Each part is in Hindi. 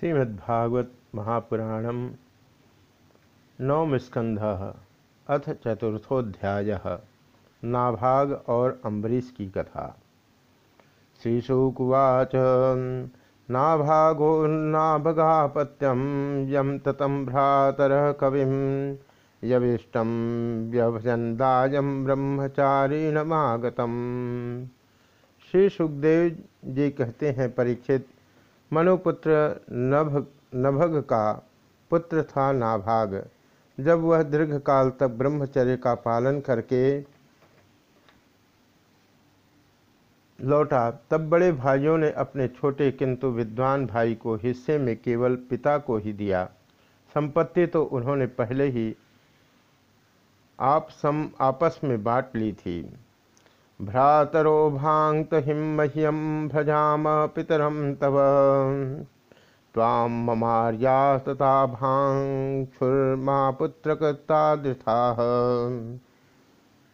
श्रीमद्भागवत महापुराण नवम स्कंध अथ चतुर्थोध्याय नाभाग और अम्बरीश की कथा। श्रीशुकुवाच, नाभागो नाभगापत्यम यम ततम भ्रातर कवि यविष्टम व्यभजनदायम ब्रह्मचारिणमागतम। श्री सुखदेव जी कहते हैं, परीक्षित मनुपुत्र नभ, नभग का पुत्र था नाभाग। जब वह दीर्घ काल तक ब्रह्मचर्य का पालन करके लौटा, तब बड़े भाइयों ने अपने छोटे किंतु विद्वान भाई को हिस्से में केवल पिता को ही दिया। संपत्ति तो उन्होंने पहले ही आप सम, आपस में बांट ली थी। भ्रातरो हिम मह्यम भजाम पितरम तव। ताम ममार्या तथा भांगुर्मा पुत्र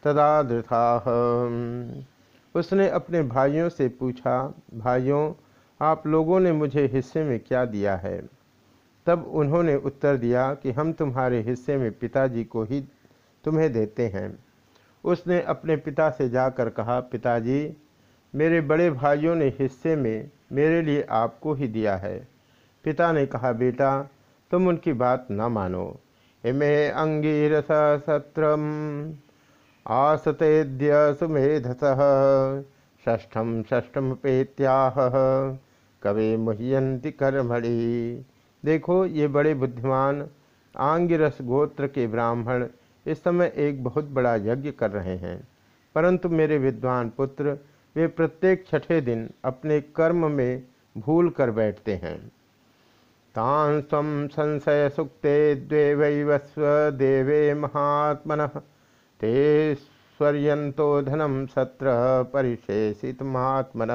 तदा दृथा उसने अपने भाइयों से पूछा, भाइयों, आप लोगों ने मुझे हिस्से में क्या दिया है? तब उन्होंने उत्तर दिया कि हम तुम्हारे हिस्से में पिताजी को ही तुम्हें देते हैं। उसने अपने पिता से जाकर कहा, पिताजी, मेरे बड़े भाइयों ने हिस्से में मेरे लिए आपको ही दिया है। पिता ने कहा, बेटा, तुम उनकी बात न मानो। इमे अंगीरस सत्रम आसतेद्य सुमेधस षष्ठम षष्ठम पेत्याह कवे मुह्यंति कर्मणि। देखो, ये बड़े बुद्धिमान आंगिरस गोत्र के ब्राह्मण इस समय एक बहुत बड़ा यज्ञ कर रहे हैं। परंतु मेरे विद्वान पुत्र, वे प्रत्येक छठे दिन अपने कर्म में भूल कर बैठते हैं। तान स्व संशय सुक्ते द्वेवस्व देवे महात्मन, ते स्वर्यंतो धनम सत्र परिशेषित महात्मन।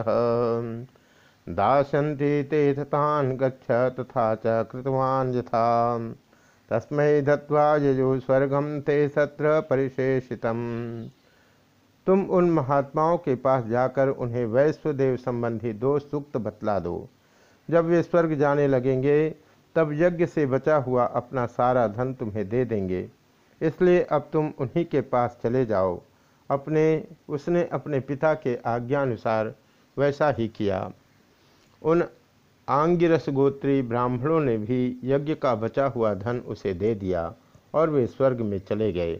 दास्यन्ति ते गच्छ तथा च कृतवान यथा। तस्मै दत्वा यजु स्वर्गम ते सत्र परिशेषित तुम उन महात्माओं के पास जाकर उन्हें वैश्वदेव संबंधी दो सूक्त बतला दो। जब वे स्वर्ग जाने लगेंगे, तब यज्ञ से बचा हुआ अपना सारा धन तुम्हें दे देंगे। इसलिए अब तुम उन्हीं के पास चले जाओ। अपने, उसने अपने पिता के आज्ञानुसार वैसा ही किया। उन आंगिरस गोत्री ब्राह्मणों ने भी यज्ञ का बचा हुआ धन उसे दे दिया और वे स्वर्ग में चले गए।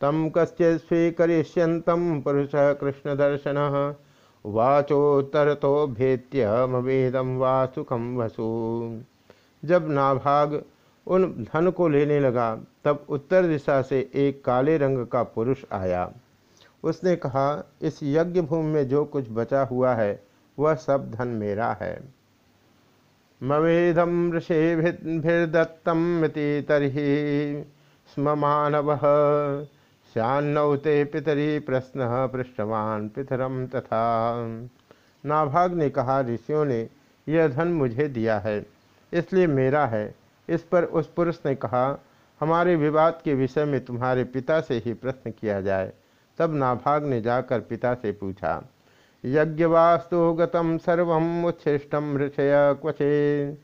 तम कस्य स्वीकरिष्यंतम पुरुष कृष्ण दर्शन वाचोत्तर तो भेत्यमेदम वा सुखम वसु। जब नाभाग उन धन को लेने लगा, तब उत्तर दिशा से एक काले रंग का पुरुष आया। उसने कहा, इस यज्ञ भूमि में जो कुछ बचा हुआ है, वह सब धन मेरा है। मवेदम ऋषिभिर्दत्तम तरी स्म मानव श्यान्नौ ते पितरी प्रश्न पृष्ठवान पितरम तथा। नाभाग ने कहा, ऋषियों ने यह धन मुझे दिया है, इसलिए मेरा है। इस पर उस पुरुष ने कहा, हमारे विवाद के विषय में तुम्हारे पिता से ही प्रश्न किया जाए। तब नाभाग ने जाकर पिता से पूछा यज्ञवास्तु गतम सर्व उच्छिष्टम ऋषय क्वचे।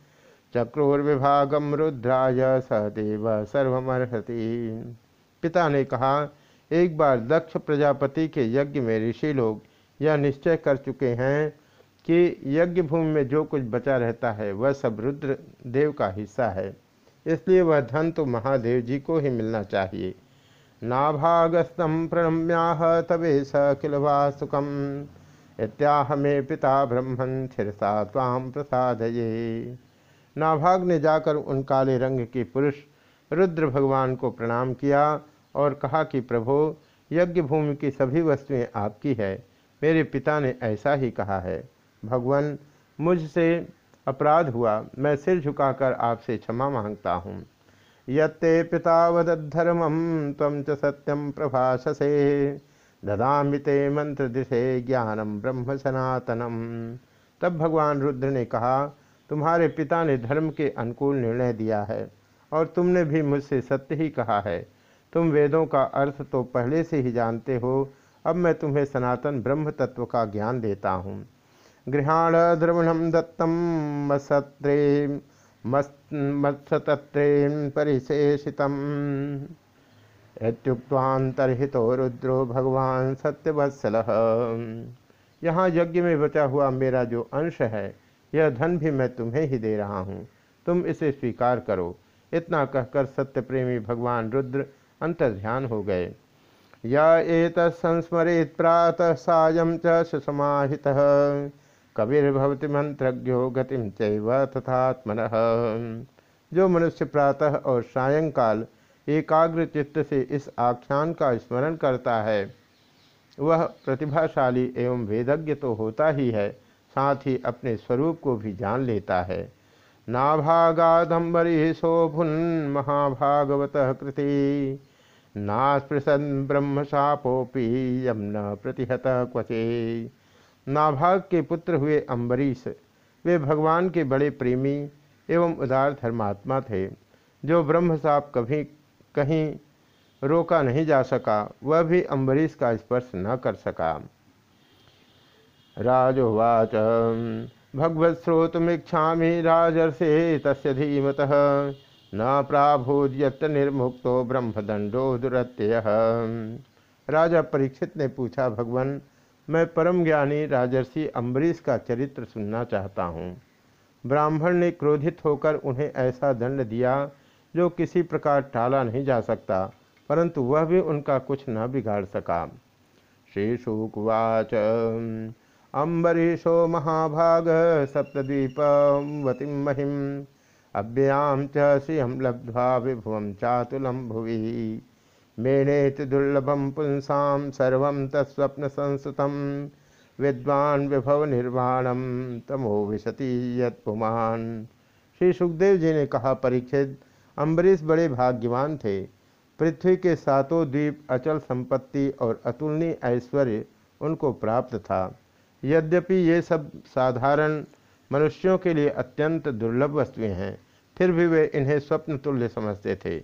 चक्रोर्विभागम रुद्राय सहदेव सर्वमर्हति। पिता ने कहा, एक बार दक्ष प्रजापति के यज्ञ में ऋषि लोग यह निश्चय कर चुके हैं कि यज्ञ भूमि में जो कुछ बचा रहता है, वह सब रुद्र देव का हिस्सा है। इसलिए वह धन तो महादेव जी को ही मिलना चाहिए। नाभागस्तम प्रणम्याह तवे स किलवा सुखम इत्याह में पिता ब्रह्मण छिरसा ताम प्रसाद ये नाभाग ने जाकर उन काले रंग के पुरुष रुद्र भगवान को प्रणाम किया और कहा कि प्रभो, यज्ञ भूमि की सभी वस्तुएँ आपकी है। मेरे पिता ने ऐसा ही कहा है। भगवान, मुझसे अपराध हुआ। मैं सिर झुकाकर आपसे क्षमा माँगता हूँ। यत्ते पिता वदधर्मम तम च सत्यम प्रभाषसे। ददामि ते मंत्र दिशे ज्ञानम ब्रह्म सनातनम। तब भगवान रुद्र ने कहा, तुम्हारे पिता ने धर्म के अनुकूल निर्णय दिया है, और तुमने भी मुझसे सत्य ही कहा है। तुम वेदों का अर्थ तो पहले से ही जानते हो, अब मैं तुम्हें सनातन ब्रह्म तत्व का ज्ञान देता हूँ। गृहाण द्रवणम दत्तम सत्रे मत्सतत्रें परिशेषितम्। इत्युक्तांतर्हितो रुद्रो भगवान सत्यवत्सल। यहाँ यज्ञ में बचा हुआ मेरा जो अंश है, यह धन भी मैं तुम्हें ही दे रहा हूँ। तुम इसे स्वीकार करो। इतना कहकर सत्य प्रेमी भगवान रुद्र अंतर्ध्यान हो गए। या एक संस्मरित प्रातः सायं च सुसमाहितः। कविर्भवति मंत्रज्ञो गतिम चैव तथात्मन। जो मनुष्य प्रातः और सायंकाल एकाग्र चित्त से इस आख्यान का स्मरण करता है। वह प्रतिभाशाली एवं वेदज्ञ तो होता ही है, साथ ही अपने स्वरूप को भी जान लेता है। नाभागाधम्बरी शोभुन महाभागवत कृति। नास्पृशन ब्रह्म शापोपी यम न प्रतिहत क्वचे। नाभाग के पुत्र हुए अम्बरीश, वे भगवान के बड़े प्रेमी एवं उदार धर्मात्मा थे, जो ब्रह्म साप कभी कहीं रोका नहीं जा सका, वह भी अम्बरीश का स्पर्श न कर सका। राजोवाच भगवत्स्रोतमीक्षा राजर्षे तस् धीमत न प्राभूत निर्मुक्तो ब्रह्मदंडो दुरत्यय। राजा परीक्षित ने पूछा, भगवान, मैं परम ज्ञानी राजर्षि अम्बरीश का चरित्र सुनना चाहता हूँ। ब्राह्मण ने क्रोधित होकर उन्हें ऐसा दंड दिया जो किसी प्रकार टाला नहीं जा सकता, परंतु वह भी उनका कुछ न बिगाड़ सका। श्री शुकवाच अम्बरीशो महाभाग सप्तद्वीपवतीं महिम अव्ययां च लब्ध्वा विभुवं चातुलं भुवि। मेणेति दुर्लभम पुंसा सर्व तत्स्वप्न संस्कृत विद्वान विभव निर्वाणम तमो विशति यत्पुमान। श्री सुखदेव जी ने कहा परीक्षित अम्बरीश बड़े भाग्यवान थे। पृथ्वी के सातों द्वीप अचल संपत्ति और अतुलनीय ऐश्वर्य उनको प्राप्त था। यद्यपि ये सब साधारण मनुष्यों के लिए अत्यंत दुर्लभ वस्तुएँ हैं, फिर भी वे इन्हें स्वप्न तुल्य समझते थे,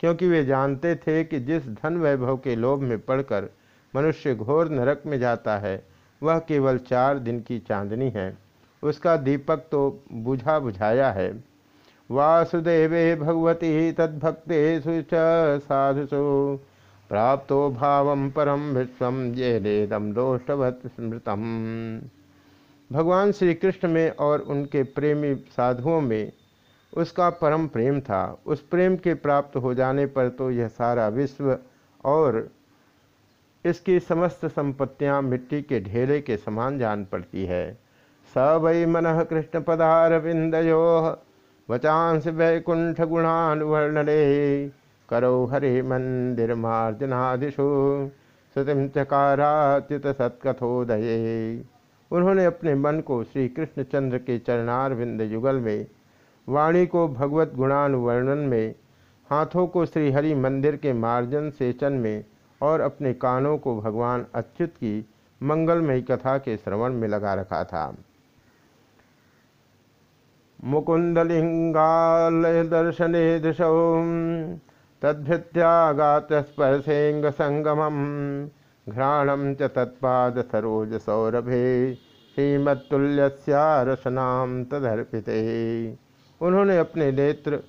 क्योंकि वे जानते थे कि जिस धन वैभव के लोभ में पड़कर मनुष्य घोर नरक में जाता है, वह केवल चार दिन की चांदनी है। उसका दीपक तो बुझा बुझाया है। वासुदेवे भगवती तद्भक्तेषु च साधुषु। प्राप्तो भाव परम विश्व ये नेदम दोषवत स्मृतम। भगवान श्री कृष्ण में और उनके प्रेमी साधुओं में उसका परम प्रेम था। उस प्रेम के प्राप्त हो जाने पर तो यह सारा विश्व और इसकी समस्त संपत्तियाँ मिट्टी के ढेले के समान जान पड़ती है। स वै मन कृष्ण पदारविंदयो वचांस वैकुंठ गुणानुवर्णने करो हरे मंदिर मार्जनादिशु श्रुतिम चकाराच्युत सत्कथोदये उन्होंने अपने मन को श्री कृष्णचंद्र के चरणारविंद युगल में, वाणी को भगवत गुणानुवर्णन में, हाथों को श्रीहरि मंदिर के मार्जन सेचन में और अपने कानों को भगवान अच्युत की मंगलमयी कथा के श्रवण में लगा रखा था। मुकुंदलिंगालय दर्शने दिशौ। संगमम घ्राणम च सौरभे श्रीमत्तुल्यस्यारसनाम तदर्पिते। उन्होंने अपने नेत्र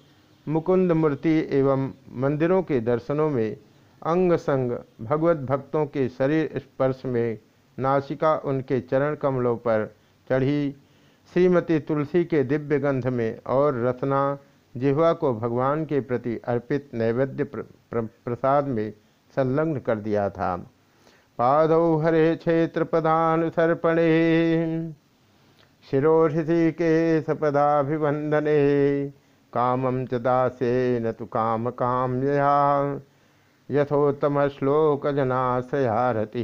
मुकुंद मूर्ति एवं मंदिरों के दर्शनों में अंग संग भगवत भक्तों के शरीर स्पर्श में नासिका उनके चरण कमलों पर चढ़ी श्रीमती तुलसी के दिव्य गंध में और रत्ना जिह्वा को भगवान के प्रति अर्पित नैवेद्य प्र, प्र, प्रसाद में संलग्न कर दिया था। पादौ हरे क्षेत्र प्रधान शिरोहृषि के सपदाभिवंदने कामम च दासे न तो काम काम यथोत्तम श्लोक जनाशयारति।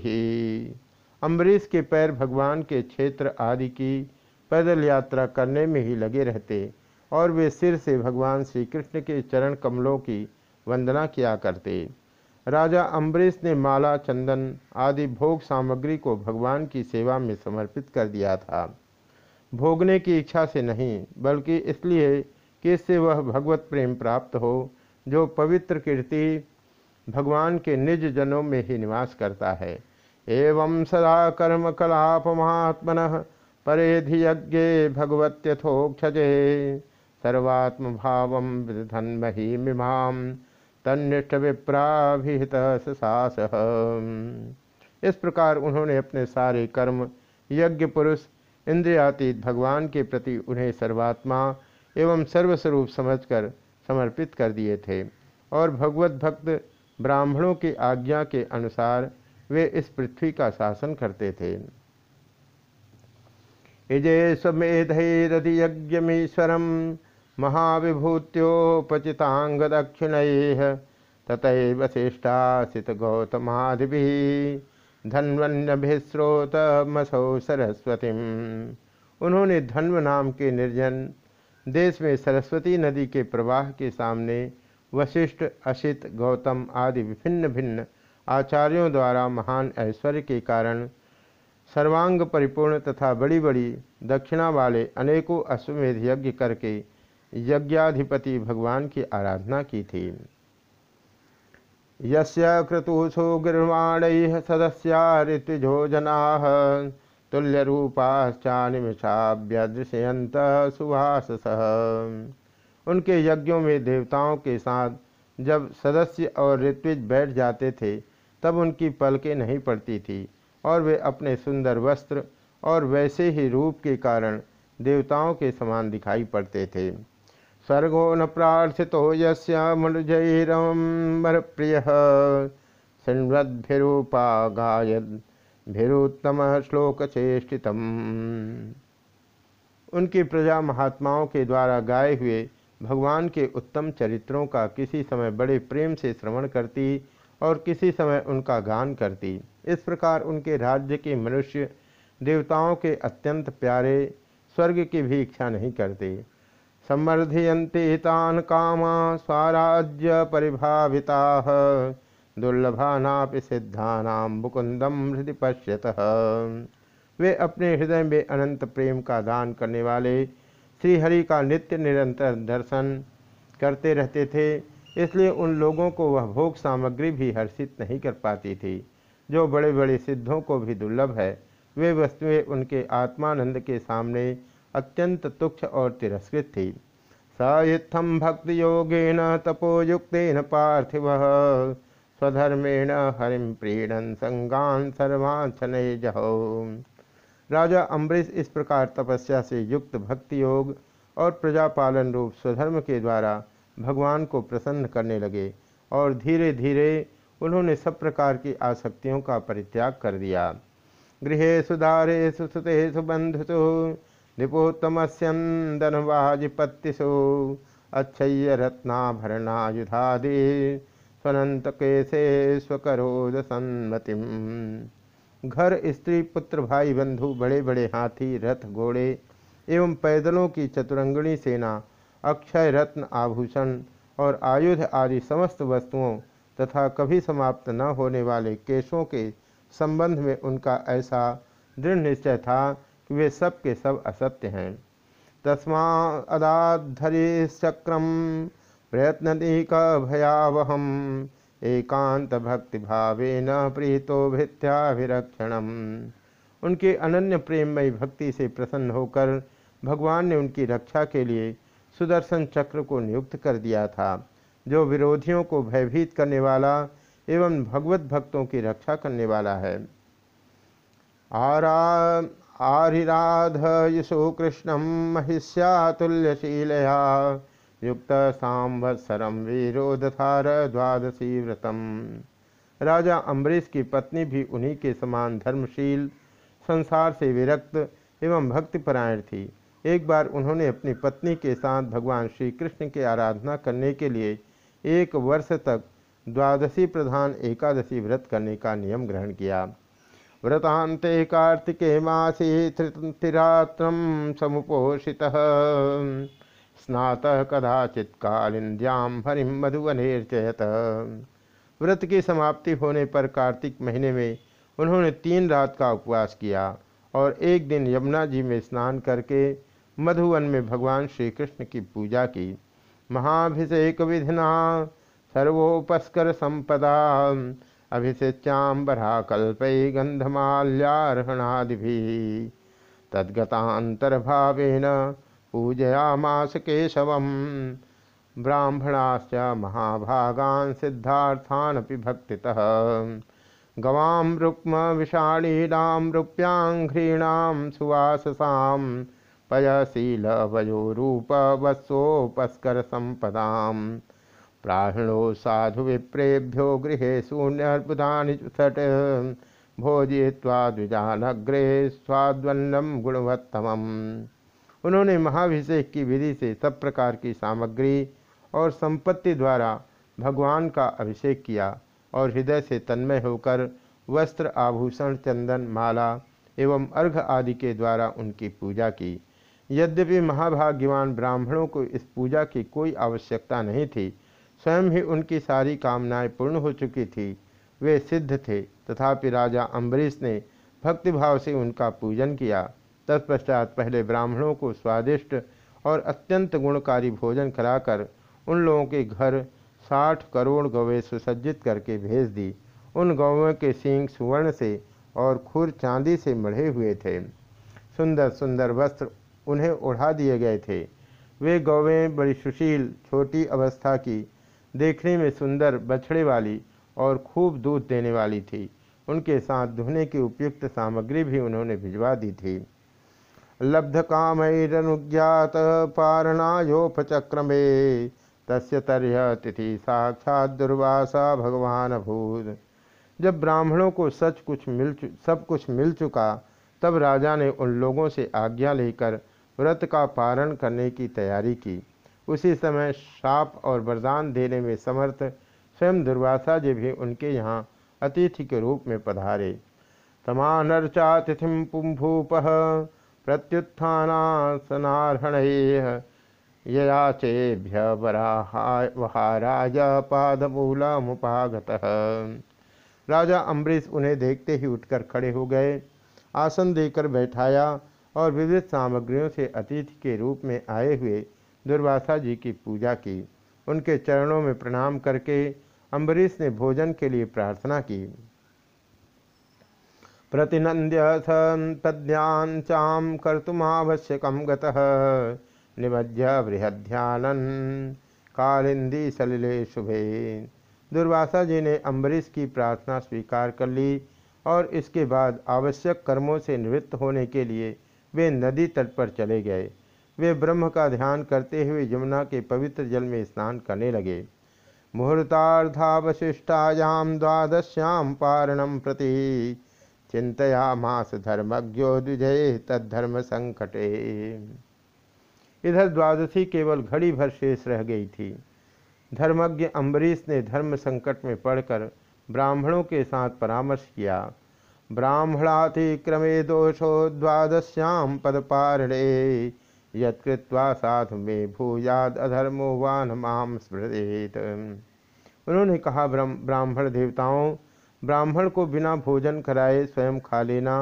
अम्बरीश के पैर भगवान के क्षेत्र आदि की पैदल यात्रा करने में ही लगे रहते और वे सिर से भगवान श्री कृष्ण के चरण कमलों की वंदना किया करते। राजा अम्बरीश ने माला, चंदन आदि भोग सामग्री को भगवान की सेवा में समर्पित कर दिया था। भोगने की इच्छा से नहीं, बल्कि इसलिए कि इससे वह भगवत प्रेम प्राप्त हो, जो पवित्र कीर्ति भगवान के निज जनों में ही निवास करता है। एवं सदा कर्म कलाप महात्मन परेधि यज्ञ भगवत्यथोक्षजे सर्वात्म भाव विधन्महीमिमाम तन्निष्ठ विप्राभिहित सास इस प्रकार उन्होंने अपने सारे कर्म, यज्ञ पुरुष, इंद्रियातीत भगवान के प्रति उन्हें सर्वात्मा एवं सर्वस्वरूप समझकर समर्पित कर दिए थे और भगवत भक्त ब्राह्मणों की आज्ञा के अनुसार वे इस पृथ्वी का शासन करते थे। इजे दक्षिण ततः वशिष्ठासित गौतमादि धन्वन्यभिस्रोतमसौ सरस्वती उन्होंने धन्व नाम के निर्जन देश में सरस्वती नदी के प्रवाह के सामने वशिष्ठ असित गौतम आदि विभिन्न भिन्न आचार्यों द्वारा महान ऐश्वर्य के कारण सर्वांग परिपूर्ण तथा बड़ी बड़ी दक्षिणा वाले अनेकों अश्वमेध यज्ञ करके यज्ञाधिपति भगवान की आराधना की थी। यस्य क्रतुषु गिर्वाण सदस्या ऋतुजो जना तुल्यरूपाश्चानिमिषाभ्यदृशयंत सुभाष उनके यज्ञों में देवताओं के साथ जब सदस्य और ऋत्विज बैठ जाते थे, तब उनकी पलकें नहीं पड़ती थी। और वे अपने सुंदर वस्त्र और वैसे ही रूप के कारण देवताओं के समान दिखाई पड़ते थे। स्वर्गो न प्रार्थित प्रार्थितो यमुजरमर प्रिय श्लोक चेष्टितम उनकी प्रजा महात्माओं के द्वारा गाए हुए भगवान के उत्तम चरित्रों का किसी समय बड़े प्रेम से श्रवण करती और किसी समय उनका गान करती। इस प्रकार उनके राज्य के मनुष्य देवताओं के अत्यंत प्यारे, स्वर्ग की भी इच्छा नहीं करते। समर्धयंते तान कामा स्वराज्य परिभाविता। दुर्लभानापि सिद्धानाम मुकुंदम हृदय पश्यत। वे अपने हृदय में अनंत प्रेम का दान करने वाले श्रीहरि का नित्य निरंतर दर्शन करते रहते थे, इसलिए उन लोगों को वह भोग सामग्री भी हर्षित नहीं कर पाती थी। जो बड़े बड़े सिद्धों को भी दुर्लभ है, वे वस्तुएँ उनके आत्मानंद के सामने अत्यंत तुक्ष और तिरस्कृत थी। स भक्ति योगेन तपोयुक्न पार्थिव, स्वधर्मेण हरिम प्रीणन संगान सर्वांसन जहो राजा अम्बरीश इस प्रकार तपस्या से युक्त भक्ति योग और प्रजापालन रूप स्वधर्म के द्वारा भगवान को प्रसन्न करने लगे और धीरे धीरे उन्होंने सब प्रकार की आसक्तियों का परित्याग कर दिया। गृह सुधारेशु सुतेषु बंधुषु निपोत्तमस्यंदनवाजिपत्तिषु अच्छय्य रत्नाभरणायुधादि स्वनंत केसे स्वकरोद सन्मतिम घर, स्त्री, पुत्र भाई बंधु बड़े बड़े हाथी, रथ, घोड़े एवं पैदलों की चतुरंगणी सेना अक्षय रत्न आभूषण और आयुध आदि समस्त वस्तुओं तथा कभी समाप्त न होने वाले केशों के संबंध में उनका ऐसा दृढ़ निश्चय था कि वे सब के सब असत्य हैं। तस्मा अदाधरी चक्रम प्रयत्नदीक भयावहम एकांत भक्ति भावे न प्रीतो भित्याभिरक्षणम। उनके अनन्य प्रेममयी भक्ति से प्रसन्न होकर भगवान ने उनकी रक्षा के लिए सुदर्शन चक्र को नियुक्त कर दिया था। जो विरोधियों को भयभीत करने वाला एवं भगवत भक्तों की रक्षा करने वाला है। आरा आरिराध यशो कृष्णम महिष्यातुल्यशीलया, युक्त सांवत्सरम वीरोधार द्वादशी व्रतम। राजा अम्बरीश की पत्नी भी उन्हीं के समान धर्मशील, संसार से विरक्त एवं भक्तिपरायण थी। एक बार उन्होंने अपनी पत्नी के साथ भगवान श्री कृष्ण की आराधना करने के लिए एक वर्ष तक द्वादशी प्रधान एकादशी व्रत करने का नियम ग्रहण किया। व्रतांते कार्तिके मासी त्रिरात्र समुपोषिता। स्नात कदाचित कालिंद्याम हरिम मधुवनेर्चयत व्रत की समाप्ति होने पर कार्तिक महीने में उन्होंने तीन रात का उपवास किया और एक दिन यमुना जी में स्नान करके मधुवन में भगवान श्री कृष्ण की पूजा की। महाभिषेक विधिना सर्वोपस्कर संपदा अभिषेच्याम्बरा कल्पय गंधमाल्यार्हणादि तद्गतांतर्भावेन पूजयामास केशव ब्राह्मणाश्च महाभागान् सिद्धार्थानपि भक्तितः। गवां रुक्म विषाणीनां रूप्याङ्घ्रीणां सुवाससां पयशीलवयोरूप वत्सोपस्कर संपदां प्राहिणो साधु विप्रेभ्यो गृहे शून्यर्बुधानि षट् भोजय्वा द्विजानग्रे स्वाद्वन्नम गुणवत्तम उन्होंने महाभिषेक की विधि से सब प्रकार की सामग्री और संपत्ति द्वारा भगवान का अभिषेक किया और हृदय से तन्मय होकर वस्त्र, आभूषण, चंदन, माला एवं अर्घ आदि के द्वारा उनकी पूजा की। यद्यपि महाभाग्यवान ब्राह्मणों को इस पूजा की कोई आवश्यकता नहीं थी, स्वयं ही उनकी सारी कामनाएँ पूर्ण हो चुकी थी। वे सिद्ध थे, तथापि राजा अम्बरीश ने भक्तिभाव से उनका पूजन किया। तत्पश्चात पहले ब्राह्मणों को स्वादिष्ट और अत्यंत गुणकारी भोजन कराकर उन लोगों के घर साठ करोड़ गौवें सुसज्जित करके भेज दी। उन गौवें के सींग सुवर्ण से और खुर चांदी से मढ़े हुए थे। सुंदर सुंदर वस्त्र उन्हें ओढ़ा दिए गए थे। वे गौवें बड़ी सुशील, छोटी अवस्था की, देखने में सुंदर, बछड़े वाली और खूब दूध देने वाली थी। उनके साथ धोने की उपयुक्त सामग्री भी उन्होंने भिजवा दी थी। लब्ध काम कामैरनुज्ञात पारणायोपचक्रमे। तस्य तरह तिथि साक्षात दुर्वासा भगवान भूत जब ब्राह्मणों को सच कुछ मिल सब कुछ मिल चुका, तब राजा ने उन लोगों से आज्ञा लेकर व्रत का पारण करने की तैयारी की। उसी समय शाप और वरदान देने में समर्थ स्वयं दुर्वासा जी भी उनके यहाँ अतिथि के रूप में पधारे। समानर्चातिथिम पुंभूप प्रत्युत्थानासनार्हण ययाचेभ्य वहाराज मुपागत राजा अम्बरीश उन्हें देखते ही उठकर खड़े हो गए। आसन देकर बैठाया। और विविध सामग्रियों से अतिथि के रूप में आए हुए दुर्वासा जी की पूजा की। उनके चरणों में प्रणाम करके अम्बरीश ने भोजन के लिए प्रार्थना की। प्रतिनंद्य तद्याचाम कर्तुमावश्यक निमज्य बृहध्यानन कालिंदी सलिले शुभे। दुर्वासा जी ने अम्बरीश की प्रार्थना स्वीकार कर ली और इसके बाद आवश्यक कर्मों से निवृत्त होने के लिए वे नदी तट पर चले गए। वे ब्रह्म का ध्यान करते हुए यमुना के पवित्र जल में स्नान करने लगे। मुहूर्तार्धावशिष्टायाम द्वादश्याम पारणम प्रति चिंतया चिंतयामास धर्मज्ञो द्विजय तद्धर्म संकटे इधर द्वादशी केवल घड़ी भर शेष रह गई थी। धर्मज्ञ अम्बरीश ने धर्म संकट में पड़कर ब्राह्मणों के साथ परामर्श किया। ब्राह्मणातिक्रमे दोषो द्वादश्याम पदपारणे। यत्कृत्वा साधु में भूयाद अधर्मो वान माम स्मृत उन्होंने कहा ब्राह्मण देवताओं, ब्राह्मण को बिना भोजन कराए स्वयं खा लेना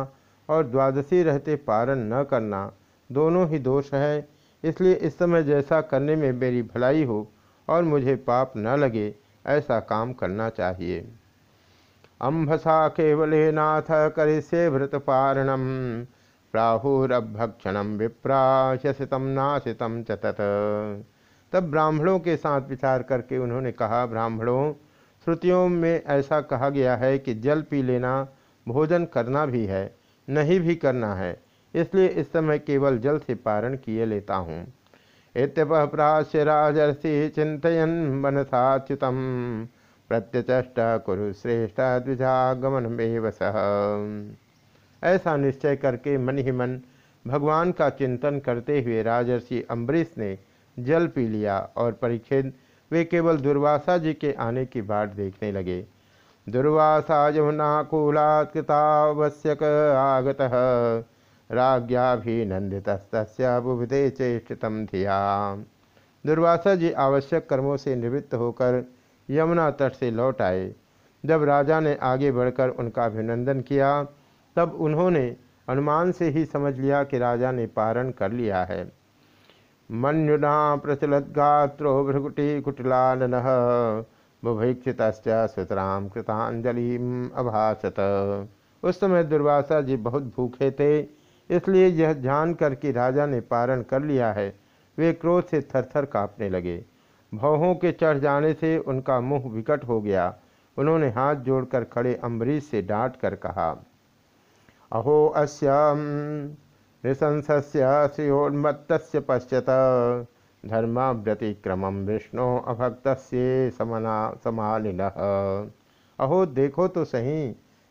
और द्वादशी रहते पारण न करना दोनों ही दोष है। इसलिए इस समय जैसा करने में मेरी भलाई हो और मुझे पाप न लगे, ऐसा काम करना चाहिए। अम्भसा केवले नाथ करिष्ये व्रत पारणम प्राहुरभक्षणम विप्राशसितम नाशितम चतत तब ब्राह्मणों के साथ विचार करके उन्होंने कहा, ब्राह्मणों, श्रुतियों में ऐसा कहा गया है कि जल पी लेना भोजन करना भी है, नहीं भी करना है। इसलिए इस समय केवल जल से पारण किए लेता हूँ। इत्यपप्राश्य राजर्षि चिंतन मनसाच्युत प्रत्यचष्ट कुरु श्रेष्ठ द्विजागमन में सह ऐसा निश्चय करके मन ही मन भगवान का चिंतन करते हुए राजर्षि अम्बरीश ने जल पी लिया और परीक्षित वे केवल दुर्वासा जी के आने की बाट देखने लगे। दुर्वासा यमुनाकूलात्कृतावश्यक आगत। राज्ञाभिनंदित बुभते चेष्टितम धिया दुर्वासा जी आवश्यक कर्मों से निवृत्त होकर यमुना तट से लौट आए। जब राजा ने आगे बढ़कर उनका अभिनंदन किया, तब उन्होंने अनुमान से ही समझ लिया कि राजा ने पारण कर लिया है। मन्युना प्रचलद्गात्रो भृगुटी कुटिलानन बुभीक्षित सुतराम कृतांजलि अभाषत उस समय दुर्वासा जी बहुत भूखे थे, इसलिए यह जान कर कि राजा ने पारण कर लिया है, वे क्रोध से थरथर कांपने लगे। भवों के चढ़ जाने से उनका मुँह विकट हो गया। उन्होंने हाथ जोड़कर खड़े अम्बरीश से डांट कर कहा, अहो अस्याम नृशंस्य श्रियोन्मत्त पश्यत धर्माव्यतिक्रम विष्णु अभक्त समना, समालिन। अहो, देखो तो सही,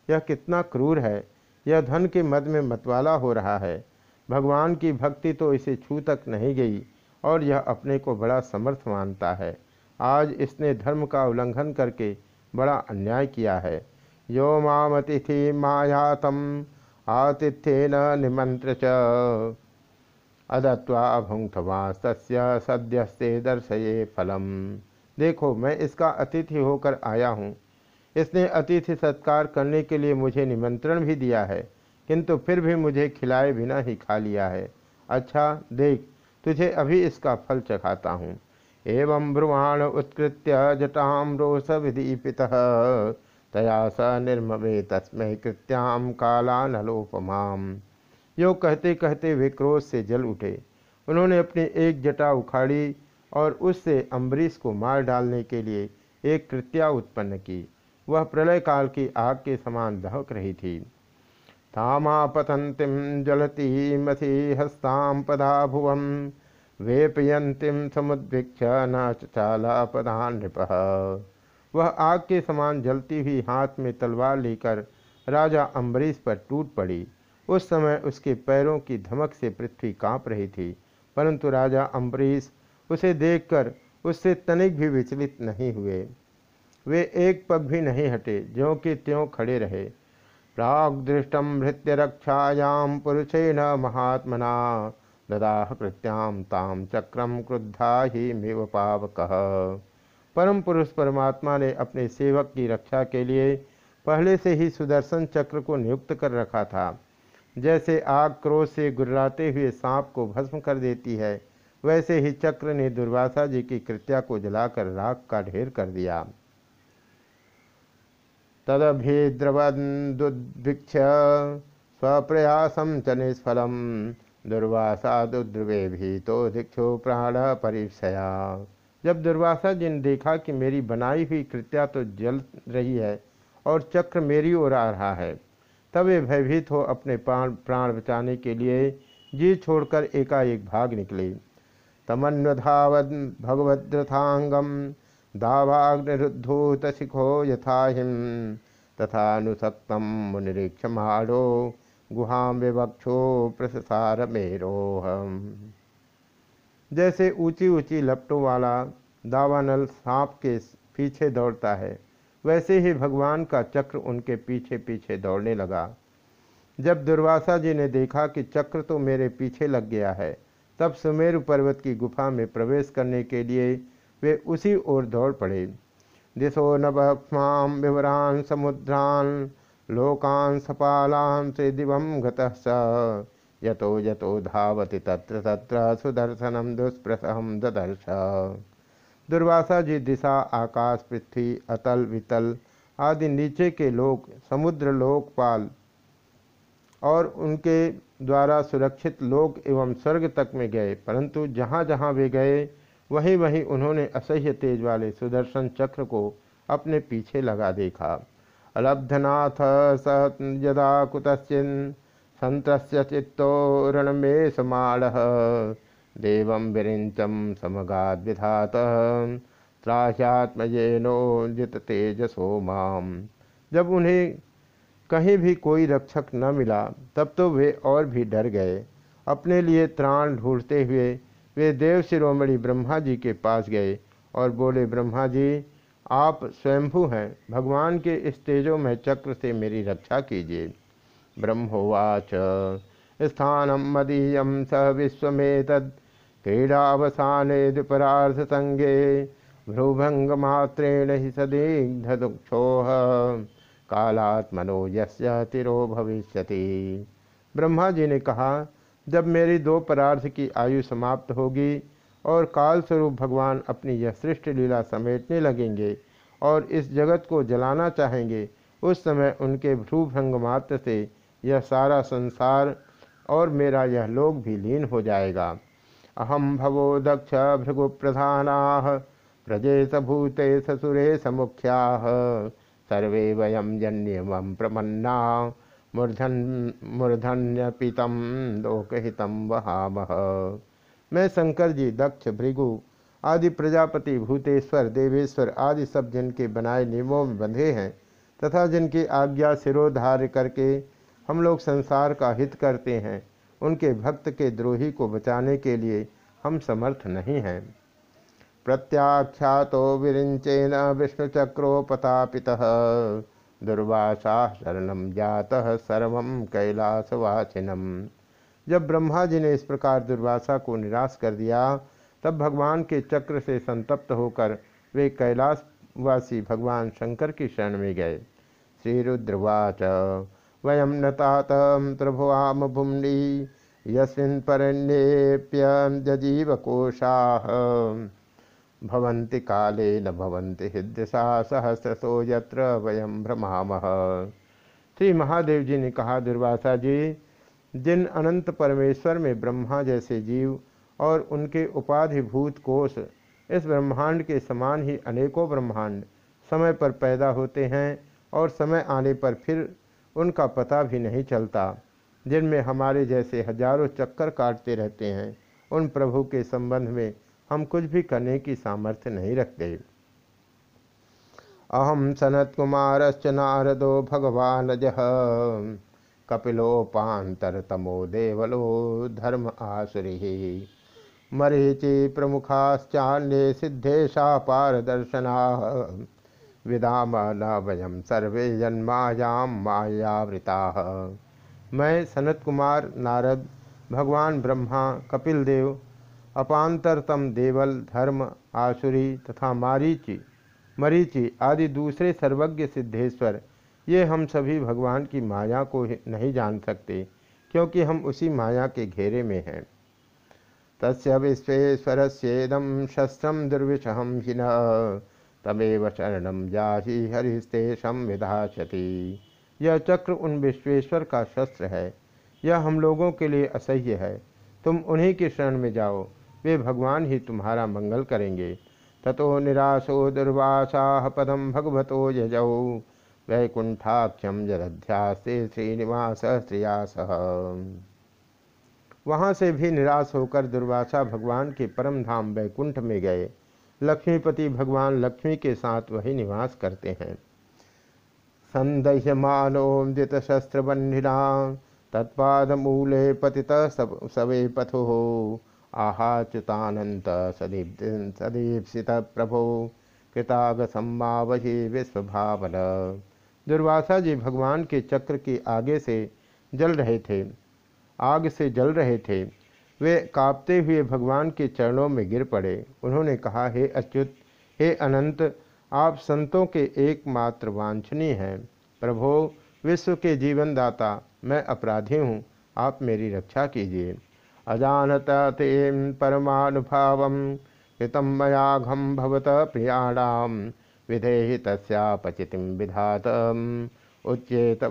यह कितना क्रूर है, यह धन के मद में मतवाला हो रहा है। भगवान की भक्ति तो इसे छू तक नहीं गई। और यह अपने को बड़ा समर्थ मानता है। आज इसने धर्म का उल्लंघन करके बड़ा अन्याय किया है। यो मामतिथि मायातम आतिथ्य न निमंत्र अदत्वा भुंक्तवास्तस्य सद्यस्ते दर्शये फलम। देखो, मैं इसका अतिथि होकर आया हूँ। इसने अतिथि सत्कार करने के लिए मुझे निमंत्रण भी दिया है, किंतु फिर भी मुझे खिलाए बिना ही खा लिया है। अच्छा देख तुझे अभी इसका फल चखाता हूँ। एवं ब्रुवाण उत्कृत्य जटाम रोष विदीपित। तया स निर्मवे तस्मय कृत्याम काला नलोपमाम यो कहते कहते वे क्रोध से जल उठे। उन्होंने अपनी एक जटा उखाड़ी और उससे अम्बरीश को मार डालने के लिए एक कृत्या उत्पन्न की। वह प्रलय काल की आग के समान दहक रही थी। तामापतंतिम जलती मसी हस्ताम पदा भुवम वेपयंतिम समुद्भिक्ष न चाला नृप वह आग के समान जलती हुई हाथ में तलवार लेकर राजा अम्बरीश पर टूट पड़ी। उस समय उसके पैरों की धमक से पृथ्वी काँप रही थी, परंतु राजा अम्बरीश उसे देखकर उससे तनिक भी विचलित नहीं हुए। वे एक पग भी नहीं हटे, ज्यों के त्यों खड़े रहे। प्रागदृष्टम भृत्य रक्षायाम पुरुषेण महात्मना, ददाह कृत्याम ताम चक्रम क्रुद्धा ही मेव पावक। परम पुरुष परमात्मा ने अपने सेवक की रक्षा के लिए पहले से ही सुदर्शन चक्र को नियुक्त कर रखा था। जैसे आग क्रोध से गुर्राते हुए सांप को भस्म कर देती है, वैसे ही चक्र ने दुर्वासा जी की कृत्या को जलाकर राख का ढेर कर दिया। तदभिद्रवदुद्भिक्ष स्वप्रयासम च दुर्वासा दुद्रवे भी तो दीक्षु प्राण परिसया जब दुर्वासा जी ने देखा कि मेरी बनाई हुई कृत्या तो जल रही है और चक्र मेरी ओर आ रहा है, तब वे भयभीत हो अपने प्राण प्राण बचाने के लिए जी छोड़कर एकाएक भाग निकले। तमन्वधावद भगवद्रथांगम दावाग्निरुद्धूत शिखो यथाहिम तथानुसक्तम मुनिरीक्षमाणो गुहाम विवक्षो प्रसार मेरोहम जैसे ऊँची ऊँची लपटों वाला दावानल सांप के पीछे दौड़ता है, वैसे ही भगवान का चक्र उनके पीछे पीछे दौड़ने लगा। जब दुर्वासा जी ने देखा कि चक्र तो मेरे पीछे लग गया है, तब सुमेरु पर्वत की गुफा में प्रवेश करने के लिए वे उसी ओर दौड़ पड़े। दिशो नभक्ष्मां विवरान् समुद्रान् लोकान् सपालान् से दिवं गतः स। यतो यतो धावति तत्र तत्र सुदर्शनम दुष्प्रसहम ददर्श। दुर्वासा जी दिशा, आकाश, पृथ्वी, अतल, वितल आदि नीचे के लोक, समुद्र लोकपाल और उनके द्वारा सुरक्षित लोक एवं स्वर्ग तक में गए, परंतु जहाँ जहाँ वे गए वहीं वहीं उन्होंने असह्य तेज वाले सुदर्शन चक्र को अपने पीछे लगा देखा। अलब्धनाथ स यदा कुतश्चिन संतस्य चित्तो रणमे समाड़ देव विरिंचम समगाद विधात त्राह्यात्मजेनो जित तेजसो माम। जब उन्हें कहीं भी कोई रक्षक न मिला, तब तो वे और भी डर गए। अपने लिए त्राण ढूंढते हुए वे देव शिरोमणि ब्रह्मा जी के पास गए और बोले, ब्रह्मा जी, आप स्वयंभू हैं। भगवान के इस तेजो में चक्र से मेरी रक्षा कीजिए। ब्रह्मोवाच, स्थानम मदीय स विश्वमेतद। क्रीडावसाने द्विपरार्थ संगे भ्रूभंगमात्रेण ही सदिग्ध दुक्षोह कालात्मनो यस्य तिरो भविष्यति। ब्रह्मा जी ने कहा जब मेरी दो परार्थ की आयु समाप्त होगी और काल स्वरूप भगवान अपनी यह सृष्ट लीला समेटने लगेंगे और इस जगत को जलाना चाहेंगे, उस समय उनके भ्रूभंग मात्र से यह सारा संसार और मेरा यह लोक भी लीन हो जाएगा। अहम भवो दक्ष भृगुप्रधाना प्रजेश भूते ससुरे समुख्या, सर्वे वयम जन्यम प्रमन्ना। मूर्धन मूर्धन्यपितम लोकहितम वहामह मैं शंकर जी, दक्ष, भृगु, आदि प्रजापति, भूतेश्वर, देवेश्वर आदि सब जिनके बनाए नियमों में बंधे हैं, तथा जिनकी आज्ञा सिरोधार्य करके हम लोग संसार का हित करते हैं, उनके भक्त के द्रोही को बचाने के लिए हम समर्थ नहीं हैं। प्रत्याख्यातो विरिंचेन विष्णुचक्रोपतापिता। दुर्वासा शरणम जातः सर्व कैलासवासिनम। जब ब्रह्मा जी ने इस प्रकार दुर्वासा को निराश कर दिया, तब भगवान के चक्र से संतप्त होकर वे कैलाशवासी भगवान शंकर की शरण में गए। श्री रुद्रवाच वयम नतात त्रिभुआम भुमि यस्मिन् परण्येप्य भवन्ति काले न भवन्ति हृदयसा सहस्रसो यत्र वयम भ्रमामह श्री महादेव जी ने कहा, दुर्वासा जी, जिन अनंत परमेश्वर में ब्रह्मा जैसे जीव और उनके उपाधिभूत कोष इस ब्रह्मांड के समान ही अनेकों ब्रह्मांड समय पर पैदा होते हैं और समय आने पर फिर उनका पता भी नहीं चलता, जिनमें हमारे जैसे हज़ारों चक्कर काटते रहते हैं, उन प्रभु के संबंध में हम कुछ भी करने की सामर्थ्य नहीं रखते। अहम सनत कुमारश्च नारदो भगवान जह। कपिलोपातरतमो देवलो धर्म आसुरी। मरीचि प्रमुखाश्चान्ये सिद्धेशा पारदर्शना। विदाम न वयम सर्वे जन्मायाम मायावृता। मैं सनत कुमार नारद, भगवान ब्रह्मा कपिल देव अपांतरतम देवल, धर्म, आसुरी तथा मारीचि, मरीचि आदि दूसरे सर्वज्ञ सिद्धेश्वर, ये हम सभी भगवान की माया को नहीं जान सकते, क्योंकि हम उसी माया के घेरे में हैं। तस् विश्वेश्वर सेदम शस्त्रम दुर्विषहम हिन तमेव शरणम जाहि हरिस्तेषम विधाशति यह चक्र उन विश्वेश्वर का शस्त्र है, यह हम लोगों के लिए असह्य है, तुम उन्हीं के शरण में जाओ वे भगवान ही तुम्हारा मंगल करेंगे। ततो निराशो दुर्वासा पदम भगवतो यजौ। वैकुंठाख्यम जरध्यास्ते श्रीनिवास श्रियास। वहाँ से भी निराश होकर दुर्वासा भगवान के परम धाम वैकुंठ में गए। लक्ष्मीपति भगवान लक्ष्मी के साथ वही निवास करते हैं। संदह्यमानोदित शस्त्रबंधिना तत्पाद मूले पतित सवे पथो। आहाच्युतानंत सदीप सदीप्सित प्रभो कृताग सम्मावही विश्वभावन। दुर्वासा जी भगवान के चक्र के आगे से जल रहे थे। आग से जल रहे थे। वे कांपते हुए भगवान के चरणों में गिर पड़े। उन्होंने कहा, हे अच्युत, हे अनंत, आप संतों के एकमात्र वांछनीय हैं। प्रभो, विश्व के जीवनदाता, मैं अपराधी हूँ। आप मेरी रक्षा कीजिए। अजानता ते परमानुभाव कृतम मयाघम भवत प्रियाणाम विधेहि तस्यापचितिं विधात। उच्चेत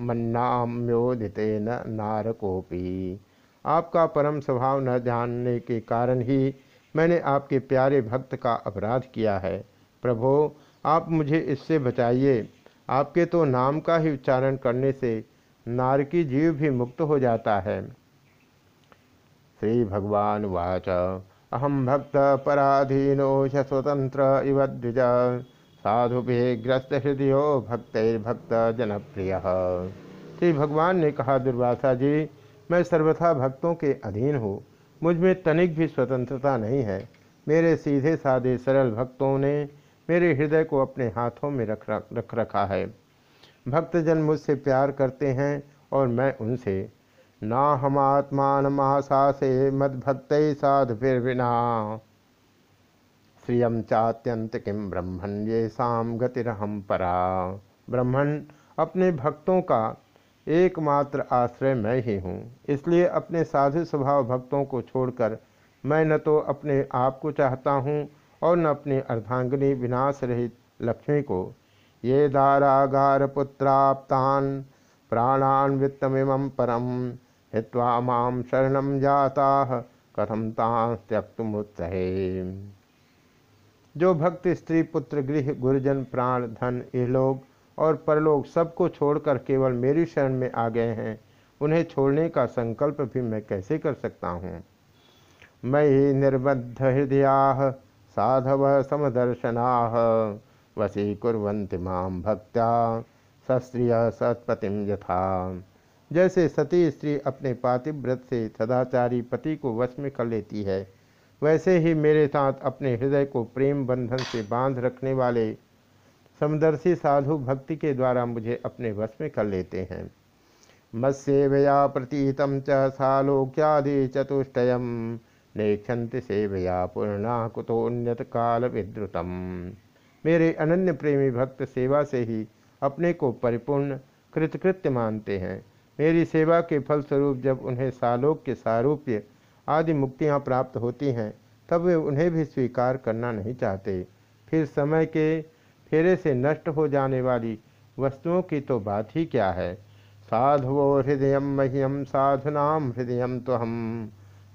मन्नाम्योदितेन नारकोपी आपका परम स्वभाव न जानने के कारण ही मैंने आपके प्यारे भक्त का अपराध किया है। प्रभो, आप मुझे इससे बचाइए। आपके तो नाम का ही उच्चारण करने से नारकी जीव भी मुक्त हो जाता है। श्री भगवान वाच। अहम भक्त पराधीनो स्वतंत्र इव द्विज। साधु भी ग्रस्त हृदय भक्त जनप्रिय श्री भगवान ने कहा, दुर्वासा जी, मैं सर्वथा भक्तों के अधीन हूँ। मुझमें तनिक भी स्वतंत्रता नहीं है। मेरे सीधे साधे सरल भक्तों ने मेरे हृदय को अपने हाथों में रख रख रखा है। भक्तजन मुझसे प्यार करते हैं और मैं उनसे ना हमात्मा से मद्भक्त साधुर्विना श्रियम चात्यंत किम ब्रह्मण ये शाम गतिरहम परा। ब्रह्मण अपने भक्तों का एकमात्र आश्रय मैं ही हूँ। इसलिए अपने साधु स्वभाव भक्तों को छोड़कर मैं न तो अपने आप को चाहता हूँ और न अपनी अर्धांगिनी विनाश रहित लक्ष्मी को। ये दारागार पुत्राप्तान प्राणान वित्तमिम परम। हित्वा माम शरण जाता कथम ता जो भक्त, स्त्री, पुत्र, गृह, गुरुजन, प्राण, धन, इहलोक और परलोक सबको छोड़कर केवल मेरी शरण में आ गए हैं, उन्हें छोड़ने का संकल्प भी मैं कैसे कर सकता हूँ? मयि निर्बद्ध हृदया साधव समदर्शना कुरंत माम भक्त्या, सस्त्रिय सत्पतिम यथा। जैसे सती स्त्री अपने पातिव्रत से सदाचारी पति को वश में कर लेती है, वैसे ही मेरे साथ अपने हृदय को प्रेम बंधन से बाँध रखने वाले समदर्शी साधु भक्ति के द्वारा मुझे अपने वश में कर लेते हैं। मत्सेवया प्रतीतम च सालोक्यादि चतुष्टय नेक्षंति सेवया पूर्णा कुतोन्यत काल विद्रुतम मेरे अनन्य प्रेमी भक्त सेवा से ही अपने को परिपूर्ण, कृतकृत्य मानते हैं। मेरी सेवा के फलस्वरूप जब उन्हें सालोक के सारूप्य आदि मुक्तियाँ प्राप्त होती हैं, तब वे उन्हें भी स्वीकार करना नहीं चाहते। फिर समय के फेरे से नष्ट हो जाने वाली वस्तुओं की तो बात ही क्या है? साधुवो हृदय मह्यम साधुनाम हृदय तो हम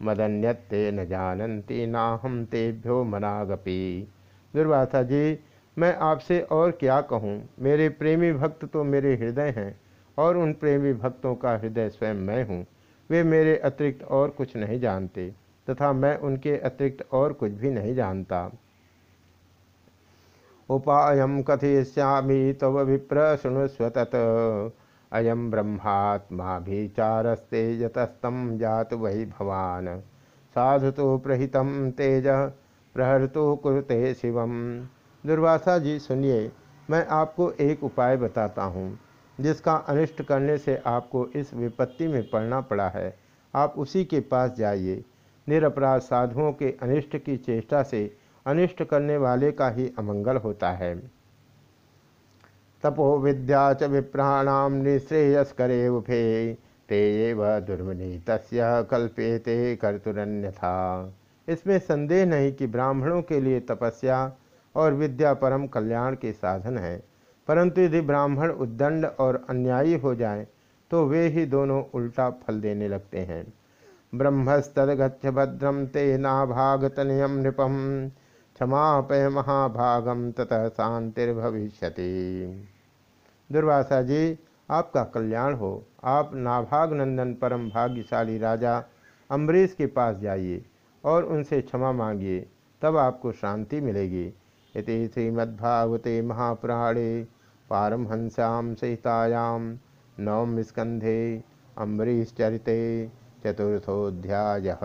मदन्यते न जानती ना हम तेभ्यो मनागपी। दुर्वासा जी, मैं आपसे और क्या कहूँ? मेरे प्रेमी भक्त तो मेरे हृदय हैं। और उन प्रेमी भक्तों का हृदय स्वयं मैं हूँ। वे मेरे अतिरिक्त और कुछ नहीं जानते, तथा मैं उनके अतिरिक्त और कुछ भी नहीं जानता। उपाय कथयिष्यामी तव विप्र शुणुस्व तत् अयम ब्रह्मात्मा भी चारस्ते यतस्तम जात वही भवान। साधु तो प्रहितम तेज प्रहर तो कुरुते शिवम। दुर्वासा जी, सुनिए, मैं आपको एक उपाय बताता हूँ। जिसका अनिष्ट करने से आपको इस विपत्ति में पड़ना पड़ा है, आप उसी के पास जाइए। निरपराध साधुओं के अनिष्ट की चेष्टा से अनिष्ट करने वाले का ही अमंगल होता है। तपो विद्या च विप्राणाम निश्रेयस्करे उभे ते व दुर्विनीत कल्पेते कर्तुरन्यथा। इसमें संदेह नहीं कि ब्राह्मणों के लिए तपस्या और विद्या परम कल्याण के साधन है। परंतु यदि ब्राह्मण उद्दंड और अन्यायी हो जाए तो वे ही दोनों उल्टा फल देने लगते हैं। ब्रह्मस्तगछ भद्रम ते नाभागतनयम नृपम क्षमापय महाभागम ततः शांतिर्भविष्यति दुर्वासा जी, आपका कल्याण हो। आप नाभाग नंदन परम भाग्यशाली राजा अम्बरीश के पास जाइए और उनसे क्षमा मांगिए, तब आपको शांति मिलेगी। इति श्रीमद्भागवते महापुराणे पारमहंस्यां सहितायां नवम स्कंधे अम्बरीश्चरिते चतुर्थोऽध्यायः।